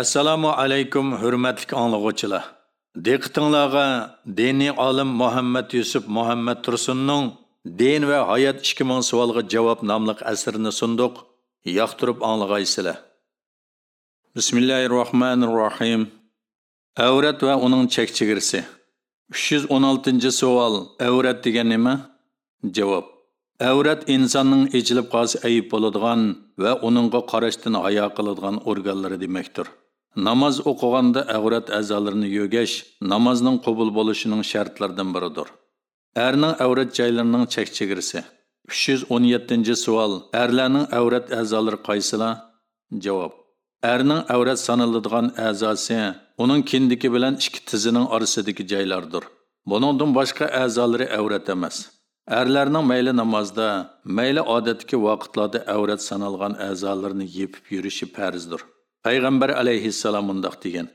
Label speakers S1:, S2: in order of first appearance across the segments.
S1: assalomu alaykum hurmatli anglag'uvchilar diqqatinglarga diniy olim muhammad yusuf muhammad tursunning din va hayot 2000 savolga javob nomli asrini sunduq yoqtirib anglag'aysizlar bismillahi rohmanir rohim avrat va uning chek chegirisi 316 savol avrat degan nima? Javob. Avrat insonning ichilib qolsa ayib bo'ladigan va uningga qarashdan hayo qiladigan organlari demakdir namoz o'qiganda avrat a'zolarini yo'gash namozning qabul bo'lishining shartlaridan biridir. Erning avrat joylarining chek chegarasi uch yuz o'n yettinchi savol. Erlarning avrat a'zolari qaysilar? Javob. Erning avrat sanaladigan a'zosi uning kindiki bilan ikki tizining orasidagi joylardir. Buningdan boshqa a'zolari avrat emas. Erlarning mayli namozda mayli odatdagi vaqtlarda avrat sanalgan a'zolarini yepib yurishi farzdir. Payg'ambar alayhissalom mundoq degan.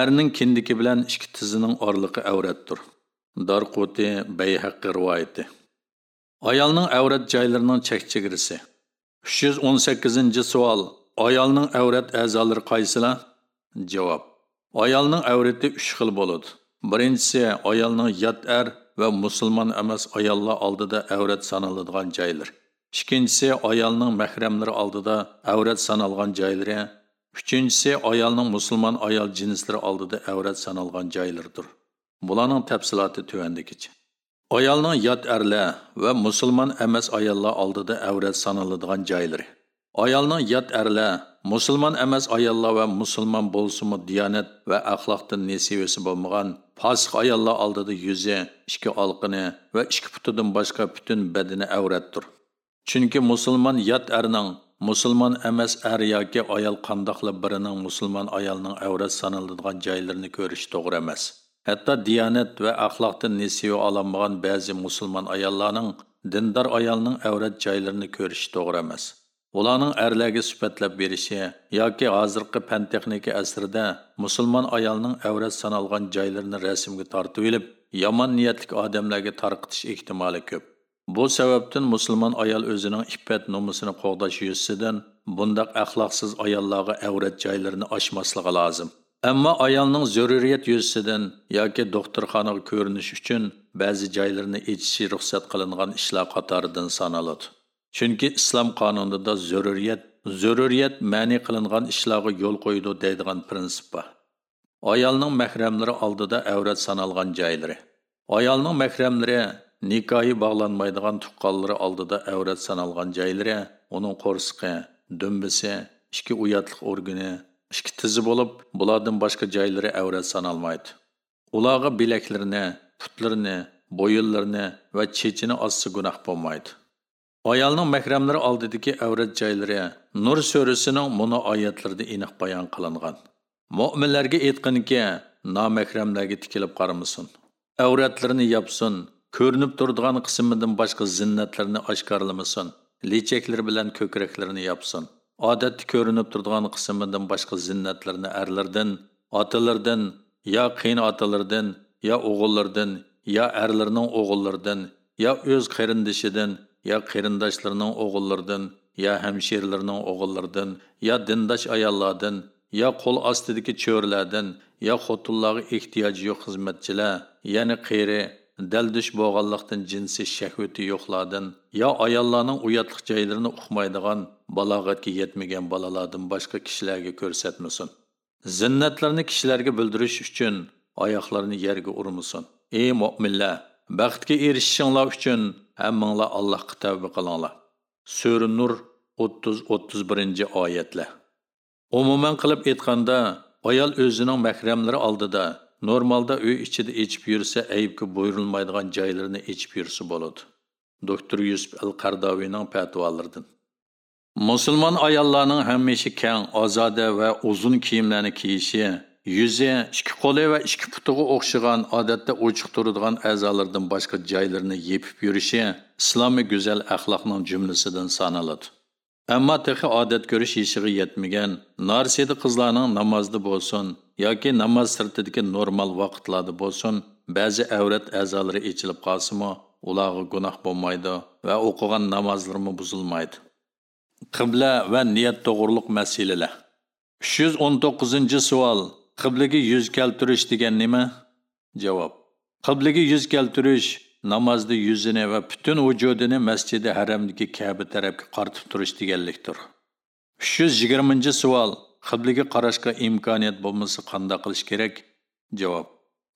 S1: Arning kindiki bilan ikki tizining orliqi avratdir. Dorquti bayhaqqi rivoyati. Ayolning avrat joylarining chek chegarasi uch yuz o'n sakkizinchi savol. Ayolning avrat a'zolari qaysilar? Javob. Ayolning avrati uch xil bo'ladi. Birinchisi ayolning yot ar va musulmon emas ayollar oldida avrat sanaladigan joylar. Ikkinchisi ayolning mahramlari oldida avrat sanalgan joylari. Uchinchisi ayolning musulmon ayol jinslari oldida avrat sanalgan joylaridir bularning tafsiloti tuvandikicha ayolning yot erlar va musulmon emas ayollar oldida avrat sanaladigan joylari ayolning yot erlar musulmon emas ayollar va musulmon bo'lsimi diyonat va axloqdan nesivasi bo'lmagan fosiq ayollar oldida yuzi ikki olqini va ikki putidan boshqa butun badani avratdir chunki musulmon yot erning musulmon emas er yoki ayol qandoqli birining musulmon ayolning avrat sanaladigan joylarini ko'rish to'g'ri emas hatto diyonat va axloqdan nesiya ololmagan ba'zi musulmon ayollarning dindor ayolning avrat joylarini ko'rish to'g'ri emas ularning erlarga sifatlab berishi yoki hozirgi fan texnika asrida musulmon ayolning avrat sanalgan joylarini rasmga tortib olib yomon niyatli odamlarga tarqitish ehtimoli ko'p Bu sababdan musulmon ayol o'zining iffat nomusini qo'g'dash yuzasidan bundaq axloqsiz ayollarga avrat joylarini ochmasligi lozim. Ammo ayolning zaruriyat yuzasidan yoki doktorxonaga ko'rinish uchun ba'zi joylarni ichishi ruxsat qilingan ishlar qatoridan sanaladi. Chunki islom qonunida zaruriyat zaruriyat ma'ni qilingan ishlarga yo'l qo'ydi deydigan prinsip bor. Ayolning mahramlari oldida avrat sanalgan joylari. Ayolning mahramlari nikohi bog'lanmaydigan tuqqanlari oldida avrat sanalgan joylari uning qo'rsiqi dumbisi ikki uyatliq organi ikki tizi bo'lib bulardan boshqa joylari avrat sanalmaydi. Ularga bilaklarini putlarini bo'yinlarini va chechini ossi gunoh bo'lmaydi. Ayolning mahramlari oldidagi avrat joylari nur surasining muni oyatlarida aniq bayon qilingan. Mo'minlarga aytqinki nomahramlarga tikilib qaramasin avratlarini yopsin ko'rinib turadigan qismidan boshqa zinnatlarni oshkorlamasin lechaklar bilan ko'kraklarini yopsin. Odatda ko'rinib turadigan qismidan boshqa zinnatlarni erlardan otalardan yo qiyin otalardan yo o'g'illardan yo erlarning o'g'illaridan yo o'z qarindishidan yo qarindoshlarining o'g'illaridan yo hamshirlarning o'g'illaridan yo dindosh ayollardan yo qo'l ostidagi cho'rlardan yo xotinlarga ehtiyoji yo'q xizmatchilar ya'ni qeri daldish bo'lganlikdan jinsiy shahvati yo'qlardan yo ayollarning uyatliq joylarini uqmaydigan balog'atga yetmagan balalardan boshqa kishilarga ko'rsatmasin zinnatlarni kishilarga bildirish uchun oyoqlarini yerga urmasin ey mo'minlar baxtga erishishinglar uchun hammanglar allohga tavba qilinglar sura nur o'ttiz o'ttiz birinchi oyatlar umuman qilib aytganda ayol o'zining mahramlari oldida Normalda uy ichida echib yursa aybga buyurilmaydigan joylarini echib yursa bo'ladi. Doktor Yusuf Al-Qardaviyning fatvolaridan. Musulmon ayollarning hamisha keng, ozoda va uzun kiyimlarni kiyishi, yuzi, ikki qo'li va ikki putiga o'xshagan odatda ochiq turadigan a'zolardan boshqa joylarini yepib yurishi islomiy go'zal axloqning jumlasidan sanaladi. Ammo texi odat ko'rish yeshiga yetmagan narsida qizlarning namozda bo'lsin yoki namoz sirtidagi normal vaqtlarda bo'lsin ba'zi avrat a'zolari ichilib qolsimi ularga gunoh bo'lmaydi va o'qigan namozlarimi buzilmaydi. Qibla va niyat to'g'riliq masalalar. 319 savol qiblaga yuz keltirish degan nima? Javob qiblaga yuz keltirish namozda yuzini va butun vujudini masjidi haramdagi kaba tarafga qartib turish deganlikdir. Uch yuz yigirmanchi savol qiblaga qarashga imkoniyat bo'lmasa qanday qilish kerak? Javob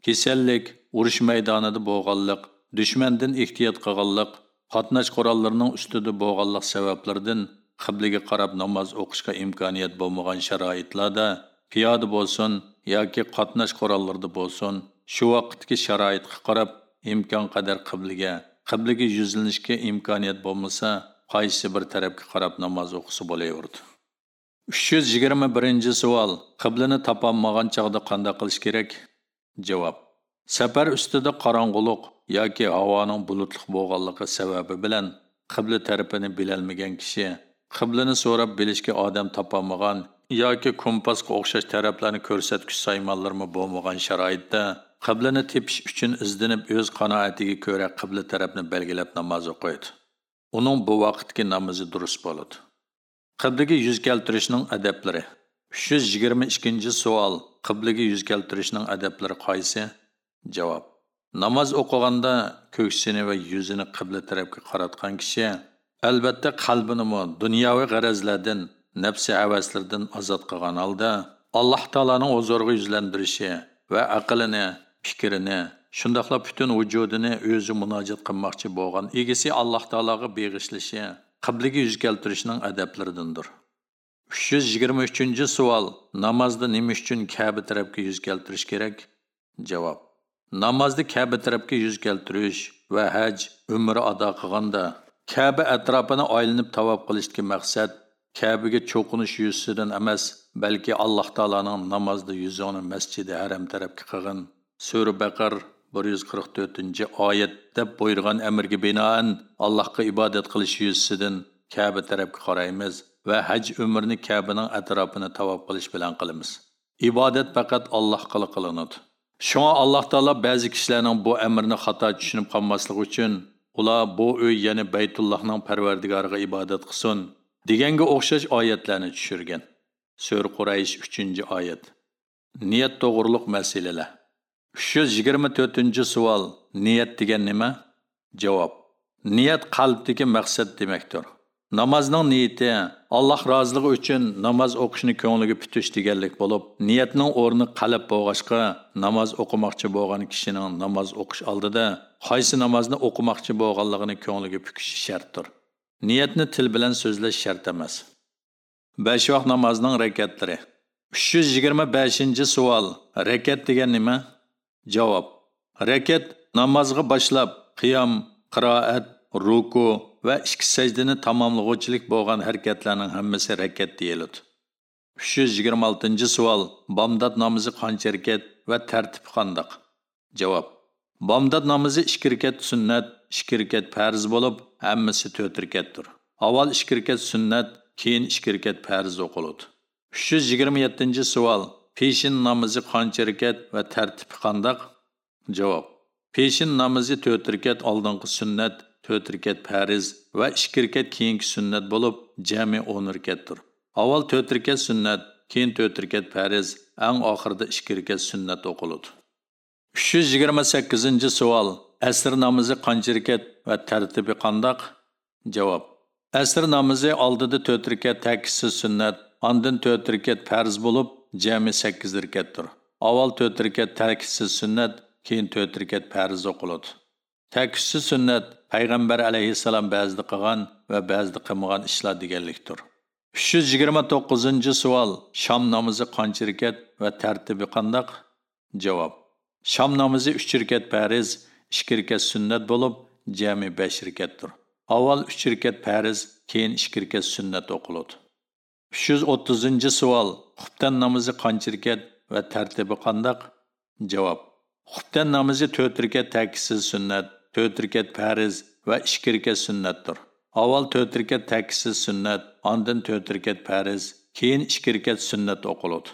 S1: kasallik urush maydonida bo'lganlik dushmandan ehtiyot qilganlik qatnash qurollarining ustida bo'lganlik sabablardan qiblaga qarab namoz o'qishga imkoniyat bo'lmagan sharoitlarda piyoda bo'lsin yoki qatnash qurollarida bo'lsin shu vaqtdagi sharoitga qarab imkon qadar qibliga qibliga yuzlanishga imkoniyat bo'lmasa qaysi bir tarafga qarab namoz o'qisa bo'laverdi? Uch yuz yigirma birinchi savol. Qiblini topolmagan chog'da qanday qilish kerak? Javob. Safar ustida qorong'uliq yoki havoning bulutli bo'lganligi sababi bilan qibla tarafini bilolmagan kishi qiblini so'rab bilishga odam topolmagan yoki kompasga o'xshash taraflarni ko'rsatgich saymonlarmi bo'lmagan sharoitda qiblani tepish uchun izdinib o'z qanoatiga ko'ra qibla tarafni belgilab namoz o'qiydi. Uning bu vaqtgi namozi durust bo'ladi. Qiblaga yuz keltirishning adablari. Uch yuz yigirma ikkinchi savol qiblaga yuz keltirishning adablari qaysi? Javob. Namoz o'qiganda ko'ksini va yuzini qibla tarafga qaratgan kishi albatta qalbinimi dunyoviy g'arazlardan nafsi havaslardan ozod qilgan holda alloh taoloning huzuriga yuzlantirishi va aqlini fikrini shundoqla butun vujudini o'zi munojat qilmoqchi bo'lgan egasi alloh taologa beg'ishlashi qibliga yuz keltirishning adablaridandir. uch yuz yigirma uchinchi savol namozda nima uchun kabi tarafga yuz keltirish kerak? Javob namozda kabi tarafga yuz keltirish va haj umri ado qilganda kabi atrofini aylanib tavob qilishga maqsad kabiga cho'qinish yuzsidan emas balki alloh taoloning namozda yuzini masjidi haram tarafga qilgan sura baqar 144 oyat deb buyurgan amrga binoan allohga ibodat qilish yuzsidan kaba tarafga qaraymiz va haj umrni kabining atrofini tavob qilish bilan qilamiz. Ibodat faqat alloh qili qilinadi shunga alloh taolo ba'zi kishilarning bu amrni xato tushunib qolmasligi uchun ular bu uy ya'ni baytullohning parvardigoriga ibodat qilsin deganga o'xshash oyatlarni tushirgan. Sur quraysh uchinchi oyat. Niyat to'g'riliq masalalar. Uch yuz yigirma to'rtinchi savol. Niyat degan nima? Javob. Niyat qalbdagi maqsad demakdir. Namozning niyati alloh roziligi uchun namoz o'qishni ko'ngliga putish deganlik bo'lib niyatning o'rni qalb bo'lg'achqa namoz o'qimoqchi bo'lgan kishining namoz o'qish oldida qaysi namozni o'qimoqchi bo'lganligini ko'ngliga pukishi shartdir. Niyatni til bilan so'zlash shart emas. Besh vaqt namozning rakatlari. Uch yuz yigirma beshinchi savol. Rakat degan nima? Javob. Rakat namozga boshlab qiyom qiroat ruku va ichki sajdani tamomlag'uvchilik bo'lgan harakatlarning hammasi rakat deyiladi. Uch yuz yigirma oltinchi savol bomdod namozi qancha rakat va tartibi qandoq? Javob. Bomdod namozi ikki rakat sunnat ikki rakat farz bo'lib hammasi to'rt rakatdir avval ikki rakat sunnat keyin ikki rakat farz o'qiladi. Uch yuz yigirma yettinchi savol peshin namozi qancha rakat va tartibi qandoq? Javob. Peshin namozi to'rt rakat oldingi sunnat to'rt rakat farz va ikki rakat keyingi sunnat bo'lib jami o'n rakatdir avval to'rt rakat sunnat keyin to'rt rakat farz eng oxirida ikki rakat sunnat o'qiladi. Uch yuz yigirma sakkizinchi savol. Asr namozi qancha rakat va tartibi qandoq? Javob. Asr namozi oldida to'rt rakat taksiz sunnat ondan to'rt rakat farz bo'lib jami sakkiz rakatdir avval to'rt rakat taksiz sunnat keyin to'rt rakat farz o'qiladi taksiz sunnat payg'ambar alayhissalom ba'zida qilgan va ba'zida qilmagan ishlar deganlikdir. Uch yuz yigirma to'qqizinchi savol. Shom namozi qancha rakat va tartibi qandoq? Javob. Shom namozi uch rakat farz ikki rakat sunnat bo'lib jami besh rakatdir avval uch rakat farz keyin ikki rakat sunnat o'qiladi uch yuz o'ttizinchi savol. Xubtan namozi qancha rakat va tartibi qandoq? Javob. Xubtan namozi to'rt rakat taksiz sunnat to'rt rakat farz va ikki rakat sunnatdir. Avval to'rt rakat taksiz sunnat ondan to'rt rakat farz keyin ikki rakat sunnat o'qiladi.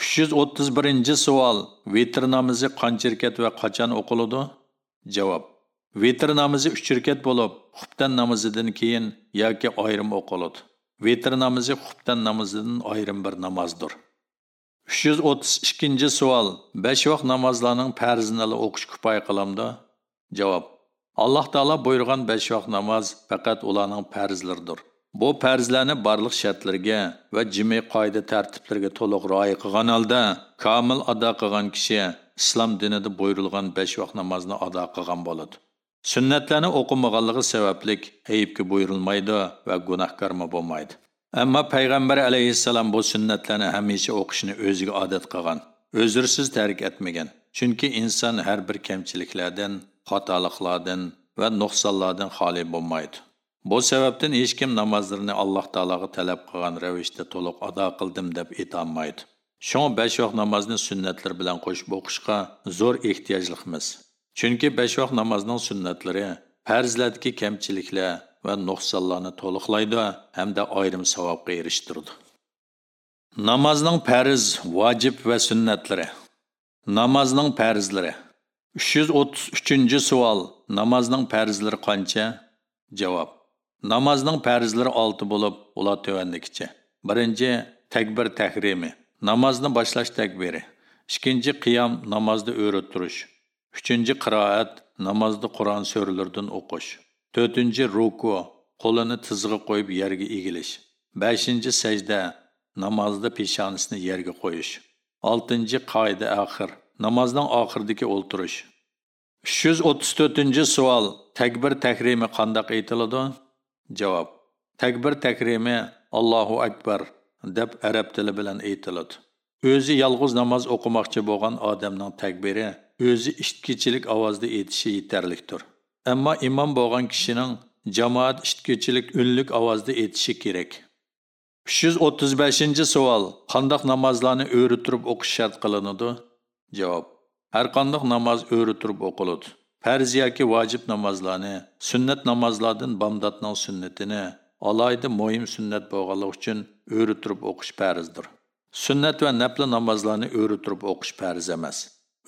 S1: uch yuz o'ttiz birinchi savol. Vitr namozi qancha rakat va qachon o'qiladi? Javob. Vitr namozi uch rakat bo'lib xubtan namozidan keyin yoki ayrim o'qiladi. Vetr namozi xubdan namozidan ayrim bir namozdir 332 savol 5 vaqt namozlarning farzini o'qish kifoya qilamdi javob. Alloh taolo buyurgan 5 vaqt namoz faqat ularning farzlaridir. Bu farzlarni barliq shartlarga va jimiy qoida tartiblarga to'liq rioya qilgan holda komil ado qilgan kishi islom dinida buyurilgan 5 vaqt namozni ado qilgan bo'ladi. Sunnatlarni o'qimaganligi sabablik ayibga buyurilmaydi va gunohkorma bo'lmaydi. Ammo payg'ambar alayhissalom bu sunnatlarni hamisha o'qishni o'ziga odat qilgan o'zirsiz tark etmagan. Chunki inson har bir kamchiliklardan xatoliklardan va nuqsonlardan xoli bo'lmaydi. Bu sababdan hech kim namozlarini alloh taologa talab qilgan ravishda to'liq ado qildim deb aytolmaydi. Shunga besh vaqt namozni sunnatlar bilan qo'shib o'qishga zo'r ehtiyojliqmiz. Chunki besh vaqt namozning sunnatlari farzlardagi kamchiliklar va nuqsonlarni to'liqlaydi hamda ayrim savobga erishtirdi. Namozning farz vojib va sunnatlari. Namozning farzlari. Uch yuz o'ttiz uchinchi savol. Namozning farzlari qancha? Javob. Namozning farzlari 6 bo'lib ular tuvandikicha birinchi takbir tahrimi. Namozni boshlash takbiri. Ikkinchi qiyom namozda o'rib turish. Uchinchi qiroat namozda qur'on so'ralaridan o'qish. To'rtinchi ruku qo'lini tizg'i qo'yib yerga egilish. Beshinchi sajda namozda peshonasini yerga qo'yish. Oltinchi qoida oxir namozning oxiridagi o'ltirish. Uch yuz o'ttiz to'rtinchi savol takbir tahrimi qandoq aytiladi javob takbir takrimi allohu akbar deb arab tili bilan aytiladi o'zi yolg'iz namoz o'qimoqchi bo'lgan odamning takbiri o'zi ishkichilik ovozda aytishi yetarlikdir ammo imom bo'lgan kishining jamoat ishkichilik unlik ovozda aytishi kerak. Uch yuz o'ttiz beshinchi savol qandoq namozlarni o'ri turib o'qish shart qilinadi? Javob har qandoq namoz o'ri turib o'qiladi. Farz yoki vojib namozlarni sunnat namozlardan bomdodning sunnatini alayda muhim sunnat bo'lganligi uchun o'ri turib o'qish farzdir. Sunnat va nafli namozlarni o'ri turib o'qish farz emas.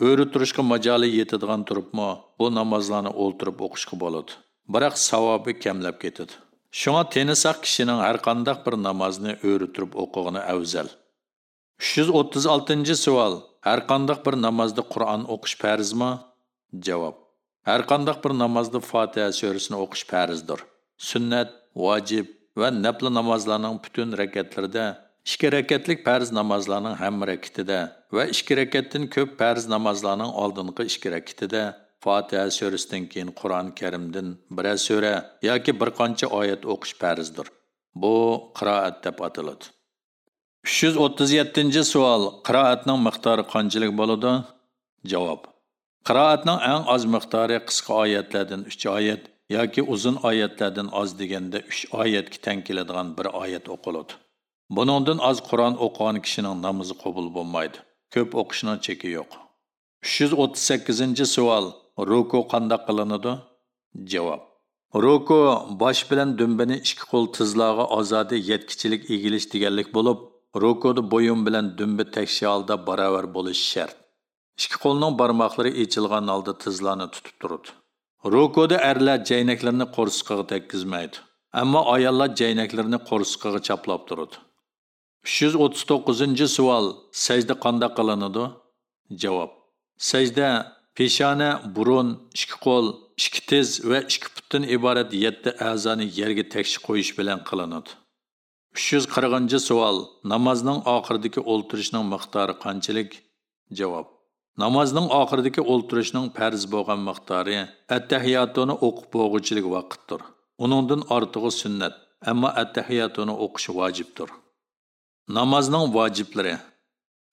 S1: O'ri turishga majoli yetadigan turibmi? Bu namozlarni o'ltirib o'qishga bo'ladi. Biroq savobi kamlab ketadi. Shunga tenisoq kishining har qandaq bir namozni o'ri turib o'qigani afzal. Uch yuz o'ttiz oltinchi savol. Har qandaq bir namozda qur'on o'qish farzmi? Javob. Har qandaq bir namozda fotiha surasini o'qish farzdir. Sunnat vojib va nafli namozlarning butun rakatlarida ikki rakatlik farz namozlarning hamma rakatida va ikki rakatdan ko'p farz namozlarning oldingi ikki rakatida fotiha surasidan keyin qur'oni karimdan biror sura yoki bir qancha oyat o'qish farzdir. Bu qiroat deb ataladi. Uch yuz o'ttiz yettinchi savol qiroatning miqdori qanchalik bo'ladi? Javob qiroatning eng oz miqdori qisqa oyatlardan uch oyat yoki uzun oyatlardan oz deganda uch oyatga teng keladigan bir oyat o'qiladi. Buningdan oz qur'on o'qigan kishining namozi qabul bo'lmaydi. Ko'p o'qishning cheki yo'q. Uch yuz o'ttiz sakkizinchi savol. Ruku qanday qilinadi? Javob. Ruku bosh bilan dumbini ikki qo'l tizlog'i ozodi yetkichilik egilish deganlik bo'lib rukuda bo'yin bilan dumbi tekshi holda barobar bo'lishi shart. Ikki qo'lning barmoqlari echilgan holda tizlarni tutib turadi. Rukuda erlar jaynaklarini qo'rsiqiga tekkizmaydi ammo ayollar jaynaklarini qo'rsiqiga chaplab turadi. Uch yuz o'ttiz to'qqizinchi savol. Sajda qandoq qilinadi? Javob. Sajda peshona burun ikki qo'l ikki tiz va ikki putdan iborat 7 a'zoni yerga tekshi qo'yish bilan qilinadi. Uch yuz qirqinchi savol. Namozning oxiridagi o'ltirishning miqdori qanchalik? Javob. Namozning oxiridagi o'ltirishning farz bo'lgan miqdori attahiyatuni o'qib bo'g'uchilik vaqtdir. Uningdan ortig'i sunnat ammo attahiyatuni o'qish vojibdir. Namozning vojiblari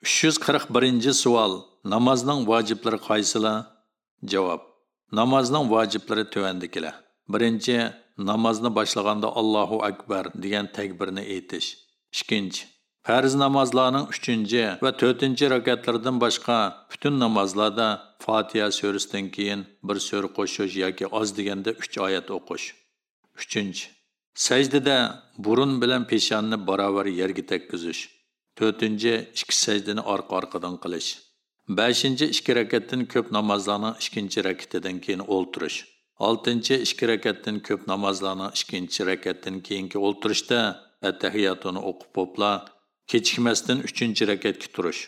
S1: uch yuz qirq birinchi savol namozning vojiblari qaysilar javob namozning vojiblari tuvandikilar 1. namozni boshlaganda allohu akbar degan takbirni aytish 2. farz namozlarning uchinchi va to'rtinchi rakatlardan boshqa butun namozlarda fotiha surasidan keyin bir sura qo'shish yoki oz deganda 3 oyat o'qish 3. Sajdada burun bilan peshonni barobar yerga tekkizish. To'rtinchi ikki sajdani orqa orqadan qilish. Beshinchi ikki rakatdan ko'p namozlarning ikkinchi rakatidan keyin o'ltirish. Oltinchi ikki rakatdan ko'p namozlarning ikkinchi rakatdan keyingi o'ltirishda attahiyatini o'qib bo'pla kechikmasdan 3 rakatga turish.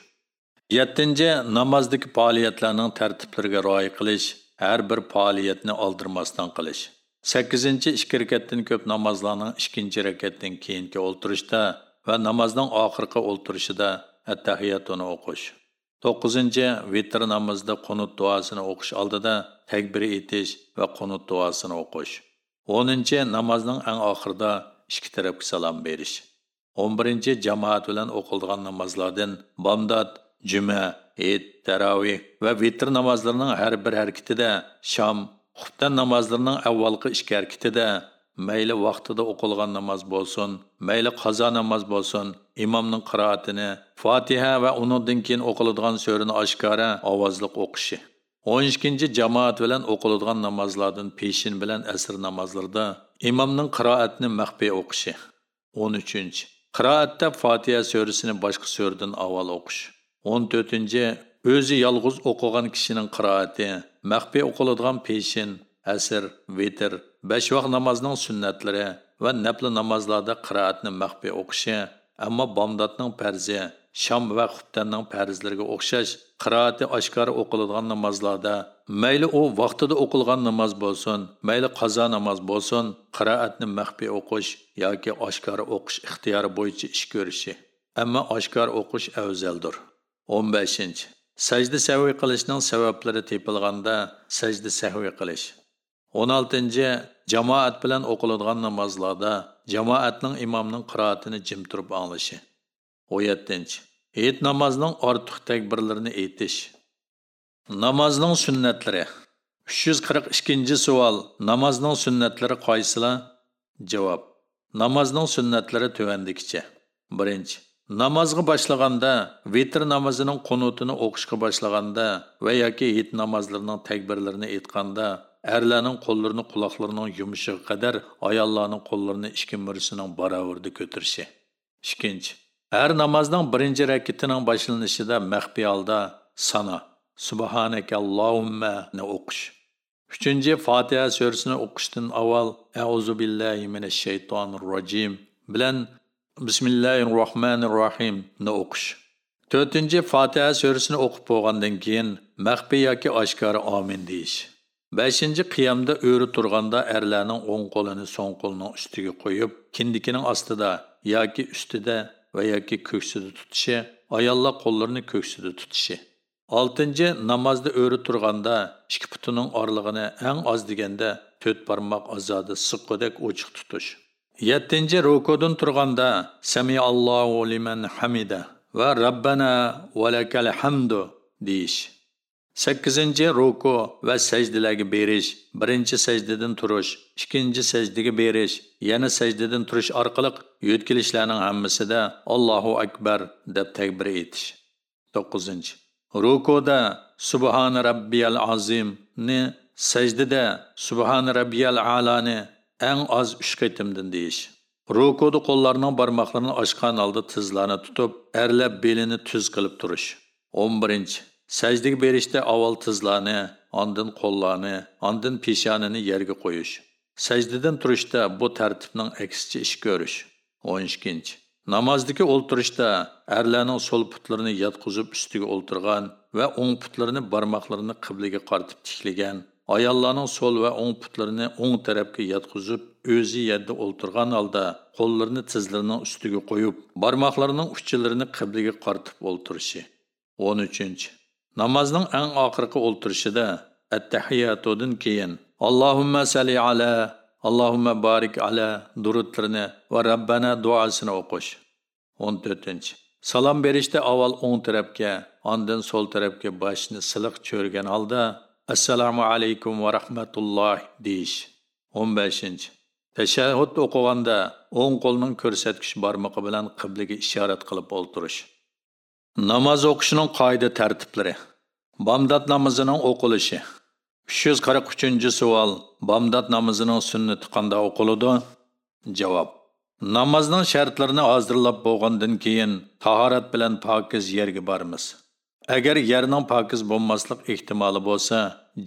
S1: 7 namozdagi faoliyatlarning tartiblariga rioya qilish har bir faoliyatni oldirmasdan qilish. 8 ikki rakatdan ko'p namozlarning ikkinchi rakatdan keyingi o'ltirishda va namozning oxirgi o'ltirishida attahiyatuni o'qish. To'qqizinchi vitr namozida qunut duosini o'qish oldida takbir etish va qunut duosini o'qish. O'ninchi namozning eng oxirida ikki tarafga salom berish. O'n birinchi jamoat bilan o'qilgan namozlardan bomdod juma et taroveh va vitr namozlarining har bir harakatida shom xuftan namozlarining avvalgi ishki harakatida mayli vaqtida o'qilgan namoz bo'lsin mayli qazo namoz bo'lsin imomning qiroatini fotiha va undan keyin o'qiladigan so'rini oshkora ovozliq o'qishi. O'n ikkinchi jamoat bilan o'qiladigan namozlardan peshin bilan asr namozlarida imomning qiroatini maxfiy o'qishi. O'n uchinchi qiroatda fotiha surasini boshqa suradan avval o'qish. O'n to'rtinchi o'zi yolg'iz o'qigan kishining qiroati. Maxfiy o'qiladigan peshin asr vitr besh vaqt namozining sunnatlari va nafli намазларда qiroatni maxfiy o'qishi ammo bomdodning farzi shom va xubtanning farzlariga o'xshash qiroati oshkora o'qiladigan namozlarda mayli u vaqtida o'qilgan namoz bo'lsin mayli qazo namoz bo'lsin qiroatni maxfiy o'qish yoki oshkora o'qish ixtiyori bo'yicha ish ko'rishi. Ammo oshkor o'qish afzaldir. O'n beshinchi sajda сәуі qilishning sabablari tepilganda sajda сәуі qilish. O'n oltinchi jamoat bilan o'qiladigan namozlarda jamoatning imomning qiroatini jim turib anglashi o'n yettinchi hayit namozining ortiq takbirlarini aytish. Namozning sunnatlari. Uch yuz qirq ikkinchi savol namozning sunnatlari qaysilar? Javob namozning sunnatlari tuvandikicha. Birinchi namozga boshlaganda vitr namozining qunutini o'qishga boshlaganda va yoki hit namozlarining takbirlarini aytganda erlarning qo'llarini quloqlarining yumushiga qadar ayollarning qo'llarini ikki mursining barobarida ko'tarishi. Ikkinchi har namozning birinchi rakitining boshlanishida maxfiy holda sana subhanaka allohumma ni o'qish. Uchinchi fotiha surasini o'qishdan avval auzu billahi minash shaytonir rojim bilan bismillahi rohmanir rohimni o'qish. To'rtinchi fotiha surasini o'qib bo'lgandan keyin maxfiy yoki oshkora omin deyish. Beshinchi qiyamda o'ri turganda erlarning o'ng qo'lini so'ng qo'lining ustiga qo'yib kindikining ostida yoki ustida va yoki ko'ksida tutishi ayollar qo'llarini ko'ksida tutishi. Oltinchi namozda o'ri turganda ikki putining orlig'ini eng oz deganda to'rt barmoq ozodi siqqudek ochiq tutish. Yettinchi rukudan turganda sami allohu liman hamida va rabbana valakal hamdu deyish. Sakkizinchi ruku va sajdalarga berish. Birinchi sajdadan turish ikkinchi sajdaga berish yana sajdadan turish orqali yo'tkilishlarning hammasida allohu akbar deb takbir etish. To'qqizinchi. Rukuda subhana rabbiyal azimni sajdada subhana rabbiyal alani eng oz uch qaytimdan deyish. Rukuda qo'llarning barmoqlarini ochgan holda tizlarni tutib erlab belini tuz qilib turish. O'n birinchi sajdaga berishda avval tizlarni ondan qo'llarni ondan peshonini yerga qo'yish. Sajdadan turishda bu tartibning aksicha ish ko'rish. O'n ikkinchi namozdagi o'ltirishda erlarning so'l putlarini yotqizib ustiga o'ltirgan va o'ng putlarini barmoqlarini qiblaga qaratib tiklagan. Ayollarning so'l va o'ng putlarini o'ng tarafga yotqizib o'zi yerda o'ltirgan holda qo'llarini tizlarining ustiga qo'yib barmoqlarining uchilarini qiblaga qartib o'ltirishi. O'n uchinchi namozning eng oxirgi o'ltirishida attahiyatudan keyin allohumma sali ala allohumma barik ala durudlarini va rabbana duosini o'qish. O'n to'rtinchi. Salom berishda avval o'ng tarafga ondan so'l tarafga boshni siliq cho'rgan holda assalomu alaykum va rahmatulloh deyish. O'n beshinchi. Tashahhud o'qiganda o'ng qo'lning ko'rsatkich barmog'i bilan qiblaga ishorat qilib o'ltirish. Namoz o'qishning qoida tartiblari. Bomdod namozining o'qilishi. Uch yuz qirq uchinchi savol. Bomdod namozining sunnati qanday o'qiladi javob. Namozning shartlarini hozirlab bo'lgandan keyin tahorat bilan pokiz yerga bormiz agar yerning pokiz bo'lmaslik ehtimoli bo'lsa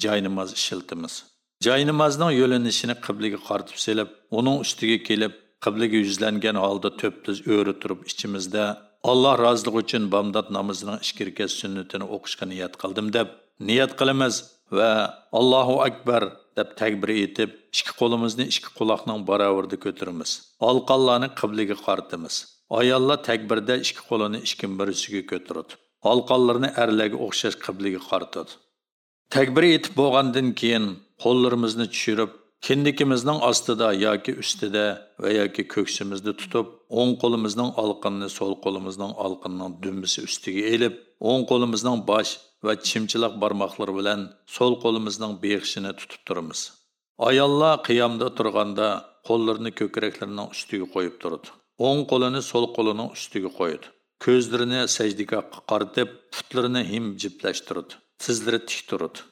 S1: joy namoz ishiltimiz joy namozning yo'linishini qibliga qaratib selib uning ustiga kelib qibliga yuzlangan holda to'ptiz o'ri turib ichimizda alloh roziligi uchun bomdod namozining ishkirka sunnatini o'qishga niyat qildim deb niyat qilamiz va allohu akbar deb takbir etib ikki qo'limizni ikki quloqning barobarida ko'taramiz olqonlarni qibliga qaratamiz ayollar takbirda ikki qo'lini ikki birisiga ko'taradi olqonlarni erlarga o'xshash qibliga qaratadi takbir etib bo'lgandan keyin qo'llarimizni tushirib kindikimizning ostida yoki ustida va yoki ko'ksimizda tutib o'ng qo'limizning olqinini so'l qo'limizning olqinining dumbisi ustiga elib o'ng qo'limizning bosh va chimchiloq barmoqlari bilan so'l qo'limizning beg'ishini tutib turamiz. Ayollar qiyomda turganda qo'llarini ko'kraklarining ustiga qo'yib turadi. O'ng qo'lini so'l qo'lining ustiga qo'yadi. Ko'zlarini sajdaga qaratib putlarini him jiplashtiradi tizlari tik turadi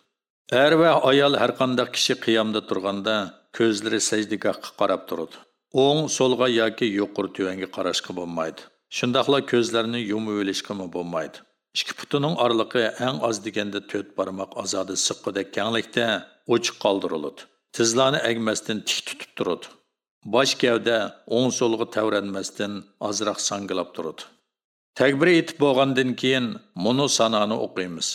S1: er va ayol har qanday kishi qiyomda turganda ko'zlari sajdagahga qarab turadi o'ng so'lga yoki yuqori tuvanga qarashga bo'lmaydi. Shundoqla ko'zlarini yumib olishgami bo'lmaydi. Ikki putining orliqi eng oz deganda to'rt barmoq ozodi siqqidek kenglikda ochiq qoldiriladi tizlarni agmasdan tik tutib turadi bosh gavda o'ng so'lga tavranmasdan ozroq sangilab turadi takbir aytib bo'lgandan keyin muni sanani o'qiymiz.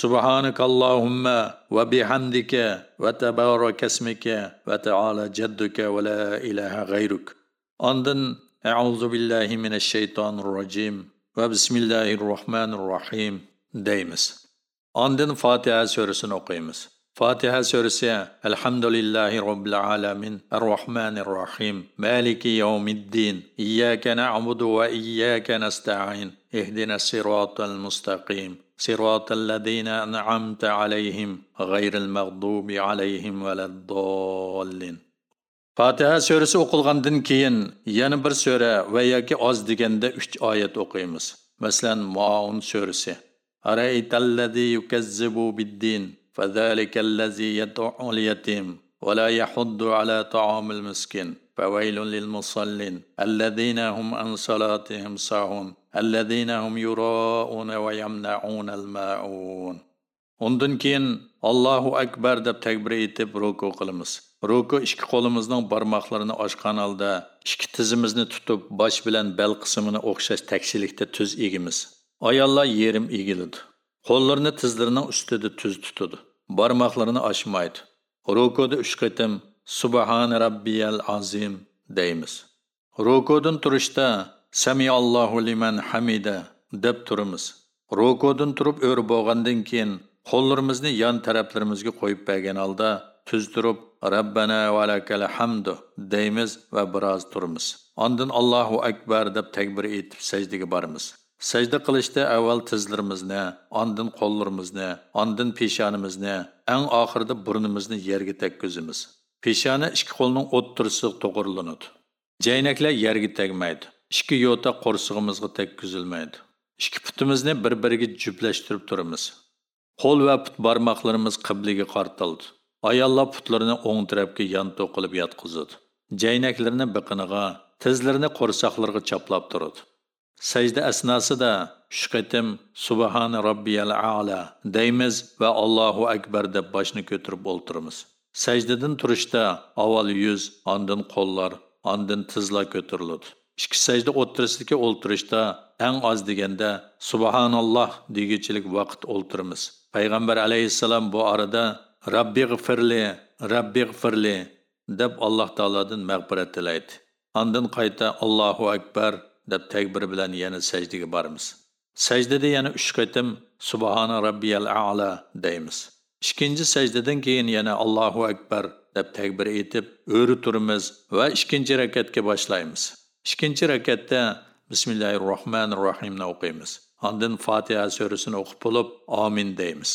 S1: Subhanakallahumma va bihamdika va tabarakasmika va taala jadduka va la ilaha g'ayruk. Ondan auzu billahi minash shaytonir rojim va bismillahir rohmanir rohim deymiz. Ondan fotiha surasini o'qiymiz. فاتحة سورسية الحمد لله رب العالمين الرحمن الرحيم مالك يوم الدين إياك نعبد وإياك نستعين اهدنا الصراط المستقيم صراط الذين أنعمت عليهم غير المغضوب عليهم ولا الضالين. فاتحة سورسي أقول غندن كيين ينبر سورة وياك أزدقن ده 3 آيات أقيمس مثلا معاون سورسي أرأيت الذي يكذب بالدين؟ fadhalika allazi yad'u al-yatim wa la yahuddu ala ta'amil miskin. فويل للمصلين الذين هم عن صلاتهم ساهون الذين هم يراءون ويمنعون الماعون Ondan keyin Allahu akbar deb takbir etib ruku qilamiz. Ruku ikki qo'limizning barmoqlarini ochgan holda ikki tizimizni tutib bosh bilan bel qismini o'xshash takshilikda tuz egimiz. Ayollar yerim egiladi. Qo'llarini tizlarining ustida tuz tutadi. Barmoqlarini ochmaydi. Rukuda 3 qatim Subhan rabbiyal azim deymiz. Rukudan turishda Allahu liman hamida deb turamiz. Rukudan turib o'ri bo'lgandan keyin qo'llarimizni yon taraflarimizga qo'yib bergan holda tuz turib Rabbana va lakal hamdu deymiz va biroz turamiz. Ondan Allohu akbar deb takbir etib sajdaga boramiz. Sajda qilishda avval tizlarimizni, ondan qo'llarimizni, ondan peshonimizni, eng oxirida burnimizni yerga tekkizamiz. Peshona ikki qo'lning o'ttirisi to'g'rilanadi. Jaynaklar yerga tegmaydi. Ikki yo'ta qo'rsig'imizga tekkizilmaydi. Ikki putimizni bir-biriga juplashtirib turamiz. Qo'l va put barmoqlarimiz qibliga qartaldi. Ayollar putlarini o'ng tarafga yon to'qilib yotqizadi. Jaynaklarni biqiniga, tizlarini qo'rsoqlarga chaplab turadi. Sajda asnosida uch qatim Subhana robbiyal a'la deymiz va Allohu akbar deb boshni ko'tarib o'ltiramiz. Sajdadan turishda avval yuz, ondan qo'llar, ondan tizlar ko'tariladi. Ikki sajda o'tirisidagi o'ltirishda eng oz deganda subhanalloh degichilik vaqt o'ltiramiz. Payg'ambar alayhissalom bu orada Rabbi g'firli, g'firli deb Alloh taolodan mag'firat tilaydi. Ondan qayta Allohu akbar deb takbir bilan yana sajdaga boramiz. Sajdada yana 3 qatim subhana robbiyal a'la deymiz. ikkinchi sajdadan keyin yana allohu akbar deb takbir etib o'ri turimiz va ikkinchi rakatga boshlaymiz. Ikkinchi rakatda bismillahi rohmanir rohimni o'qiymiz. Andin fotiha surasini o'qib bo'lib amin deymiz.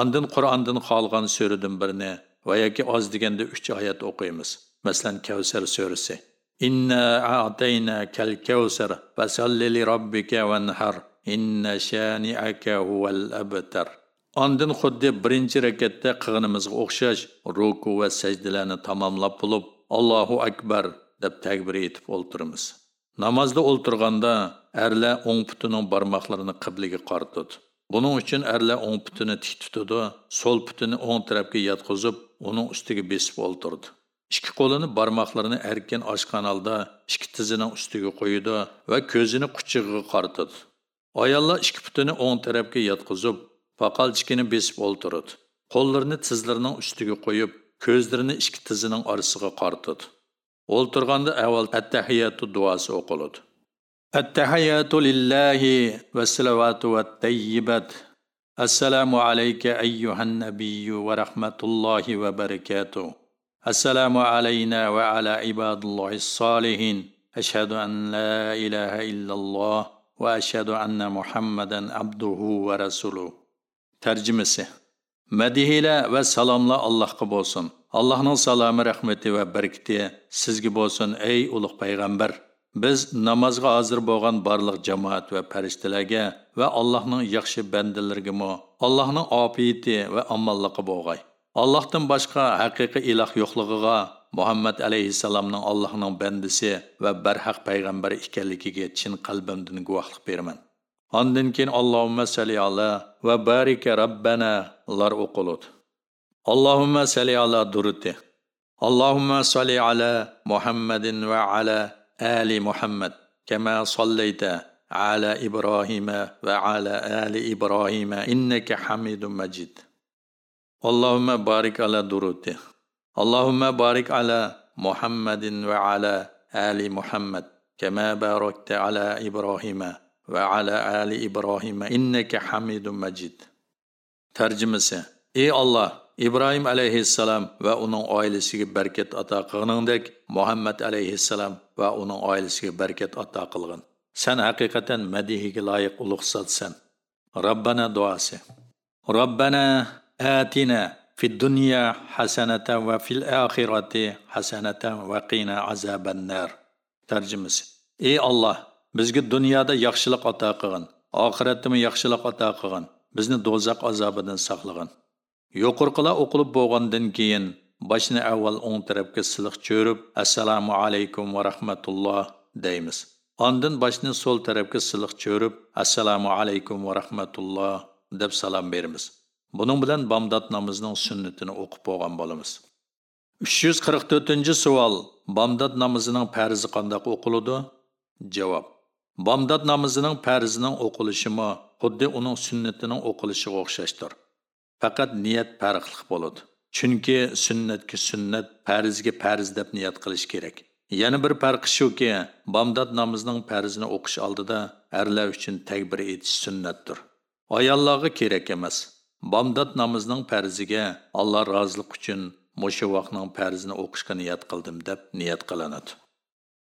S1: Andin qur'ondan qolgan suradan birini va yoki oz deganda uch oyat o'qiymiz. Masalan kavsar surasi inna أعطيناك الكوثر فصل fasalli li robbika شانئك inna shani'aka huval abtar Ondan xuddi birinchi rakatda qilganimizga o'xshash ruku va sajdalarni tamomlab bo'lib, Allohu akbar deb takbir etib o'ltiramiz. Namozda o'ltirganda erlar o'ng putining barmoqlarini qibliga qaratadi. Buning uchun erlar o'ng putini tik tutadi, so'l putini o'ng tarafga yotqizib, uning ustiga besib o'ltirdi. Ikki qo'lini barmoqlarini erkin ochgan holda ikki tizining ustiga qo'yadi va ko'zini quchig'iga qaratadi ayollar ikki putini o'ng tarafga yotqizib paqalchikini besib o'ltiradi qo'llarini tizlarining ustiga qo'yib ko'zlarini ikki tizining orasiga qaratadi o'ltirganda avval attahiyatu duosi o'qiladi attahiyatu lillahi va salavatu va tayyibat assalomu alayka ayyuhan nabiyyu va rahmatullohi va barakatuh السلام علينا وعلى عباد الله الصالحين أشهد أن لا إله إلا الله وأشهد أن محمدا عبده ورسوله ترجمة مدهيلا وسلاملا الله قبولسن allohning salomi rahmati va barakati sizga bo'lsin ey ulug' payg'ambar biz namozga hozir bo'lgan barliq jamoat va farishtalarga va allohning yaxshi bandalariga allohning ofiyati va omonligi bo'lg'ay Allohdan boshqa haqiqiy iloh yo'qligiga Muhammad alayhissalomning Allohning bandisi va barhaq payg'ambar ekanligiga chin qalbimdan guvohlik beraman. Ondan keyin Allohumma salli ala va barika rabbana lar o'qiladi. Allohumma salli ala durti. Allohumma salli ala Muhammadin va ala ali Muhammad kama sallayta ala Ibrohima va ala ali Ibrohima innaka Hamidum Majid. اللهم بارك على دروته اللهم بارك على محمد وعلى آل محمد كما باركت على إبراهيم وعلى آل إبراهيم إنك حميد مجيد ترجمة Ey Allah, İbrahim aleyhisselam ve onun ailesiga bereket ata qilganingdek Muhammad aleyhisselam ve onun ailesiga bereket ata qilgin. Sen haqiqatan madihiga loyiq ulug' zotsan. Rabbana duosi. Rabbana آتنا في الدنيا حسنة وفي الآخرة حسنة وقنا عذاب النار ترجمة Ey Allah, bizga dunyoda yaxshilik ato qilgin, oxiratda yaxshilik ato qilgin, bizni do'zax azobidan saqlagin. Yuqorqilar o'qilib bo'lgandan keyin boshni avval o'ng tarafga siliq cho'rib, assalomu alaykum va rahmatulloh deymiz. Ondan boshni so'l tarafga siliq cho'rib, assalomu alaykum va rahmatulloh deb salom beramiz. Bunun bilan Bamdad namazının sunnatini o'qib bo'lgan bo'lamiz. 344 savol. Bamdad namozining farzi qanday o'qiladi? Javob. Bamdad namazının farzining o'qilishimi xuddi uning sunnatining o'qilishiga o'xshashdir. Faqat niyat farqli bo'ladi. Chunki sunnatga sunnat, farzga farz deb niyat qilish kerak. Yana bir farqi shuki, Bamdad namozining farzini o'qish oldida erlar uchun takbir etish sunnatdir. Ayollarga kerak emas. Bamdad namazının pərziga Allah razılıq üçün mushu vaqtning farzini o'qishga niyat qildim deb niyat qilinadi